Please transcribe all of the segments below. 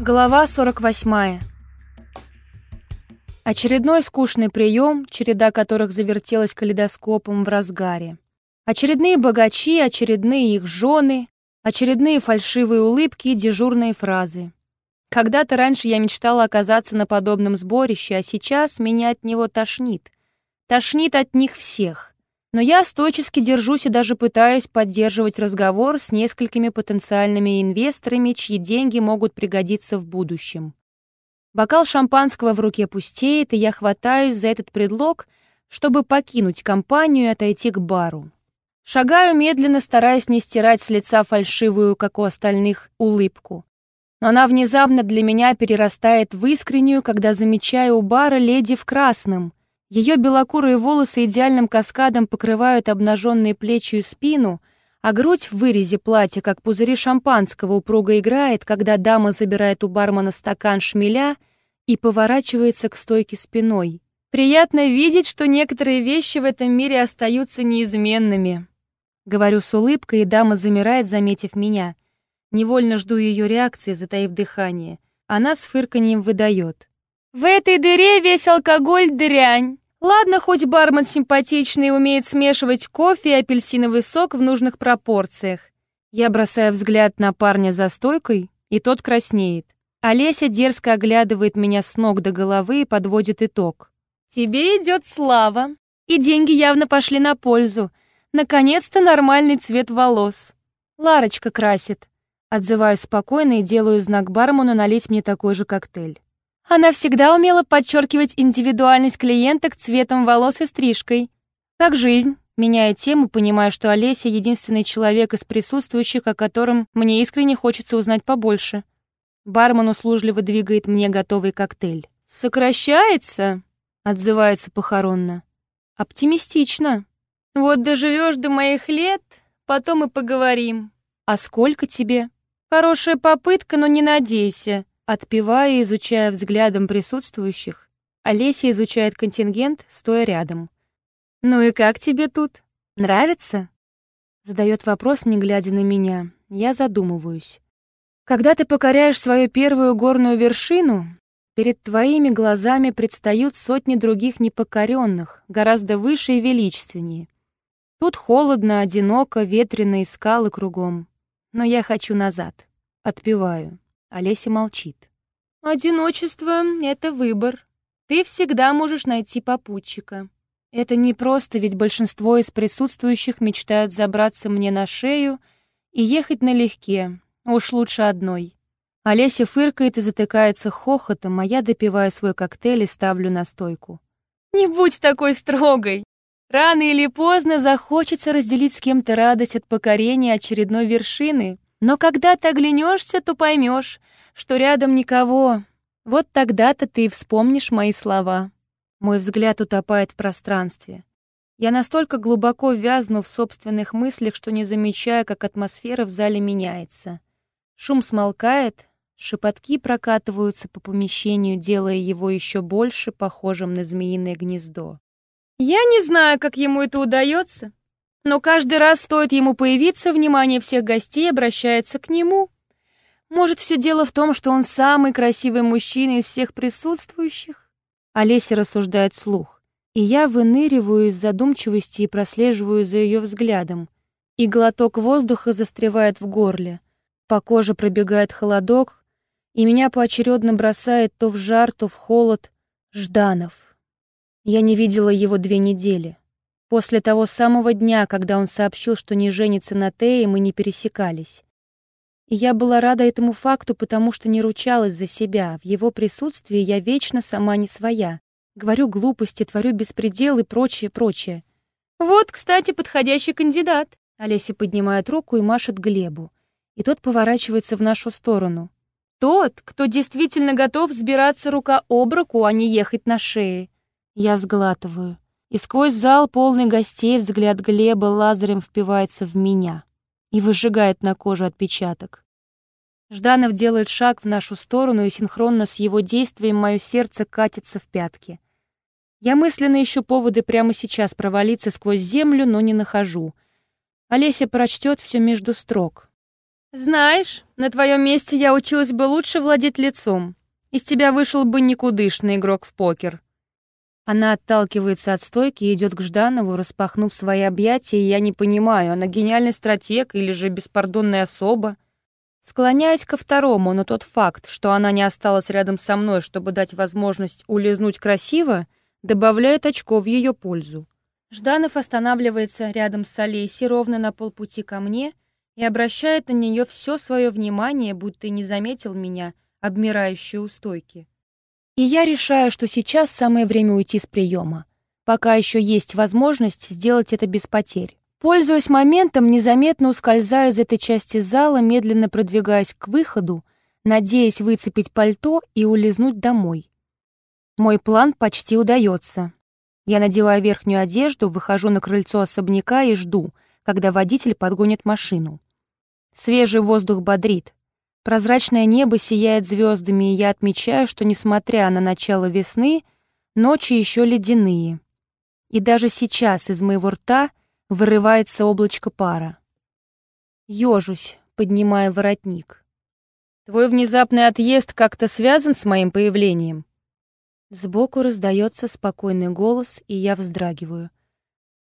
Глава 48. Очередной скучный прием, череда которых завертелась калейдоскопом в разгаре. Очередные богачи, очередные их жены, очередные фальшивые улыбки и дежурные фразы. Когда-то раньше я мечтала оказаться на подобном сборище, а сейчас меня от него тошнит. Тошнит от них всех. Но я стойчески держусь и даже пытаюсь поддерживать разговор с несколькими потенциальными инвесторами, чьи деньги могут пригодиться в будущем. Бокал шампанского в руке пустеет, и я хватаюсь за этот предлог, чтобы покинуть компанию и отойти к бару. Шагаю медленно, стараясь не стирать с лица фальшивую, как у остальных, улыбку. Но она внезапно для меня перерастает в искреннюю, когда замечаю у бара леди в красном — ее белокурые волосы идеальным каскадом покрывают обнаженные плечи и спину, а грудь в вырезе платья, как пузыри шампанского, упруго играет, когда дама забирает у бармена стакан шмеля и поворачивается к стойке спиной. Приятно видеть, что некоторые вещи в этом мире остаются неизменными. Говорю с улыбкой, и дама замирает, заметив меня. Невольно жду ее реакции, затаив дыхание. Она с фырканьем выдает. В этой дыре весь алкоголь дрянь. Ладно, хоть бармен симпатичный умеет смешивать кофе и апельсиновый сок в нужных пропорциях. Я бросаю взгляд на парня за стойкой, и тот краснеет. Олеся дерзко оглядывает меня с ног до головы и подводит итог. «Тебе идет слава, и деньги явно пошли на пользу. Наконец-то нормальный цвет волос. Ларочка красит». Отзываюсь спокойно и делаю знак бармену налить мне такой же коктейль. Она всегда умела подчеркивать индивидуальность клиенток цветом волос и стрижкой. Как жизнь. Меняя тему, понимая, что Олеся — единственный человек из присутствующих, о котором мне искренне хочется узнать побольше. Бармен услужливо двигает мне готовый коктейль. «Сокращается?» — отзывается похоронно. «Оптимистично. Вот доживешь до моих лет, потом и поговорим. А сколько тебе? Хорошая попытка, но не надейся. Отпевая и изучая взглядом присутствующих, Олеся изучает контингент, стоя рядом. «Ну и как тебе тут? Нравится?» Задает вопрос, не глядя на меня. Я задумываюсь. Когда ты покоряешь свою первую горную вершину, перед твоими глазами предстают сотни других непокоренных, гораздо выше и величественнее. Тут холодно, одиноко, ветрено и скалы кругом. Но я хочу назад. Отпеваю. Олеся молчит. «Одиночество — это выбор. Ты всегда можешь найти попутчика. Это не просто, ведь большинство из присутствующих мечтают забраться мне на шею и ехать налегке, уж лучше одной». Олеся фыркает и затыкается хохотом, а я допиваю свой коктейль и ставлю на стойку. «Не будь такой строгой! Рано или поздно захочется разделить с кем-то радость от покорения очередной вершины, но когда ты оглянешься, то поймешь, что рядом никого. Вот тогда-то ты и вспомнишь мои слова. Мой взгляд утопает в пространстве. Я настолько глубоко вязну в собственных мыслях, что не замечаю, как атмосфера в зале меняется. Шум смолкает, шепотки прокатываются по помещению, делая его еще больше похожим на змеиное гнездо. Я не знаю, как ему это удается, но каждый раз стоит ему появиться, внимание всех гостей обращается к нему. Может, все дело в том, что он самый красивый мужчина из всех присутствующих? Олеся рассуждает вслух. И я выныриваю из задумчивости и прослеживаю за ее взглядом. И глоток воздуха застревает в горле. По коже пробегает холодок, и меня поочередно бросает то в жар, то в холод. Жданов. Я не видела его две недели. После того самого дня, когда он сообщил, что не женится на Тее, мы не пересекались. И я была рада этому факту, потому что не ручалась за себя. В его присутствии я вечно сама не своя. Говорю глупости, творю беспредел и прочее, прочее. «Вот, кстати, подходящий кандидат». Олеся поднимает руку и машет Глебу. И тот поворачивается в нашу сторону. Тот, кто действительно готов взбираться рука об руку, а не ехать на шее. Я сглатываю. И сквозь зал, полный гостей, взгляд Глеба лазарем впивается в меня и выжигает на коже отпечаток. Жданов делает шаг в нашу сторону, и синхронно с его действием мое сердце катится в пятки. Я мысленно ищу поводы прямо сейчас провалиться сквозь землю, но не нахожу. Олеся прочтет все между строк. «Знаешь, на твоем месте я училась бы лучше владеть лицом. Из тебя вышел бы никудышный игрок в покер». Она отталкивается от стойки и идет к Жданову, распахнув свои объятия, и я не понимаю, она гениальный стратег или же беспардонная особа. Склоняюсь ко второму, но тот факт, что она не осталась рядом со мной, чтобы дать возможность улизнуть красиво, добавляет очко в ее пользу. Жданов останавливается рядом с Олесей ровно на полпути ко мне и обращает на нее все свое внимание, будто не заметил меня, обмирающую у стойки. И я решаю, что сейчас самое время уйти с приема, пока еще есть возможность сделать это без потерь. Пользуясь моментом, незаметно ускользаю из этой части зала, медленно продвигаясь к выходу, надеясь выцепить пальто и улизнуть домой. Мой план почти удается. Я надеваю верхнюю одежду, выхожу на крыльцо особняка и жду, когда водитель подгонит машину. Свежий воздух бодрит. Прозрачное небо сияет звездами, и я отмечаю, что, несмотря на начало весны, ночи еще ледяные. И даже сейчас из моего рта вырывается облачко пара. Ёжусь, поднимая воротник. Твой внезапный отъезд как-то связан с моим появлением? Сбоку раздается спокойный голос, и я вздрагиваю.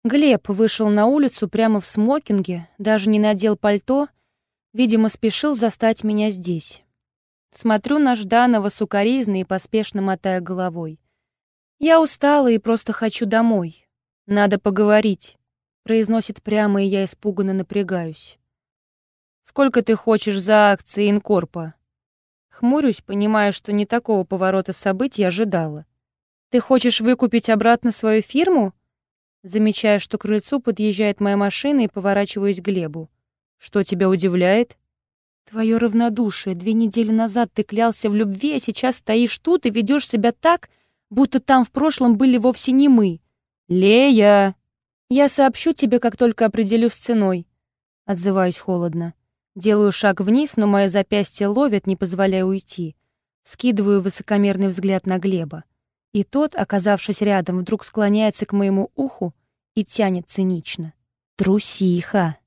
Глеб вышел на улицу прямо в смокинге, даже не надел пальто, видимо, спешил застать меня здесь. Смотрю на Жданова сукоризно и поспешно мотая головой. Я устала и просто хочу домой. Надо поговорить произносит прямо, и я испуганно напрягаюсь. «Сколько ты хочешь за акции Инкорпа?» Хмурюсь, понимая, что не такого поворота событий ожидала. «Ты хочешь выкупить обратно свою фирму?» Замечая, что к крыльцу подъезжает моя машина и поворачиваюсь к Глебу. «Что тебя удивляет?» «Твое равнодушие. Две недели назад ты клялся в любви, а сейчас стоишь тут и ведешь себя так, будто там в прошлом были вовсе не мы». «Лея!» «Я сообщу тебе, как только определюсь с ценой». Отзываюсь холодно. Делаю шаг вниз, но мое запястье ловит, не позволяя уйти. Скидываю высокомерный взгляд на Глеба. И тот, оказавшись рядом, вдруг склоняется к моему уху и тянет цинично. «Трусиха!»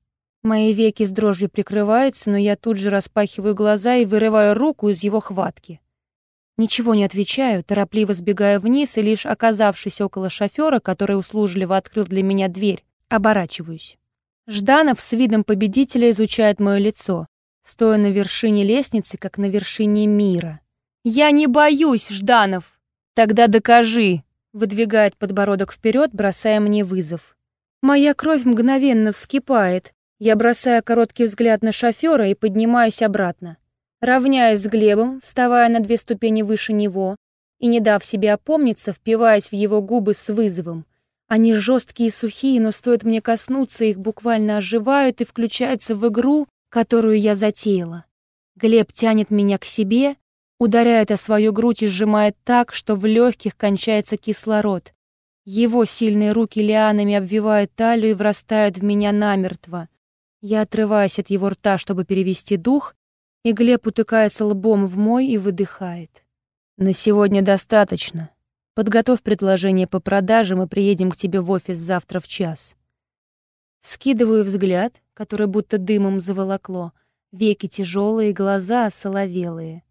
Мои веки с дрожью прикрываются, но я тут же распахиваю глаза и вырываю руку из его хватки. Ничего не отвечаю, торопливо сбегая вниз и лишь оказавшись около шофера, который услужливо открыл для меня дверь, оборачиваюсь. Жданов с видом победителя изучает мое лицо, стоя на вершине лестницы, как на вершине мира. «Я не боюсь, Жданов!» «Тогда докажи!» — выдвигает подбородок вперед, бросая мне вызов. Моя кровь мгновенно вскипает. Я бросаю короткий взгляд на шофера и поднимаюсь обратно. Равняясь с Глебом, вставая на две ступени выше него и, не дав себе опомниться, впиваясь в его губы с вызовом. Они жесткие и сухие, но стоит мне коснуться, их буквально оживают и включаются в игру, которую я затеяла. Глеб тянет меня к себе, ударяет о свою грудь и сжимает так, что в легких кончается кислород. Его сильные руки лианами обвивают талию и врастают в меня намертво. Я отрываюсь от его рта, чтобы перевести дух, и Глеб утыкается лбом в мой и выдыхает. «На сегодня достаточно. Подготовь предложение по продаже, мы приедем к тебе в офис завтра в час». Вскидываю взгляд, который будто дымом заволокло, веки тяжелые, глаза соловелые.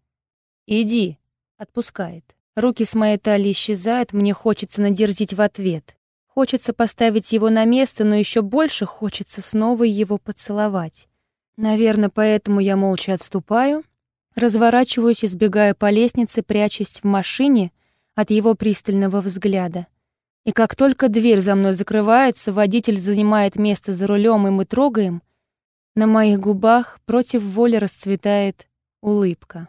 «Иди», — отпускает. Руки с моей талии исчезают, мне хочется надерзить в ответ. Хочется поставить его на место, но еще больше хочется снова его поцеловать. Наверное, поэтому я молча отступаю, разворачиваюсь и сбегаю по лестнице, прячась в машине от его пристального взгляда. И как только дверь за мной закрывается, водитель занимает место за рулем, и мы трогаем, на моих губах против воли расцветает улыбка.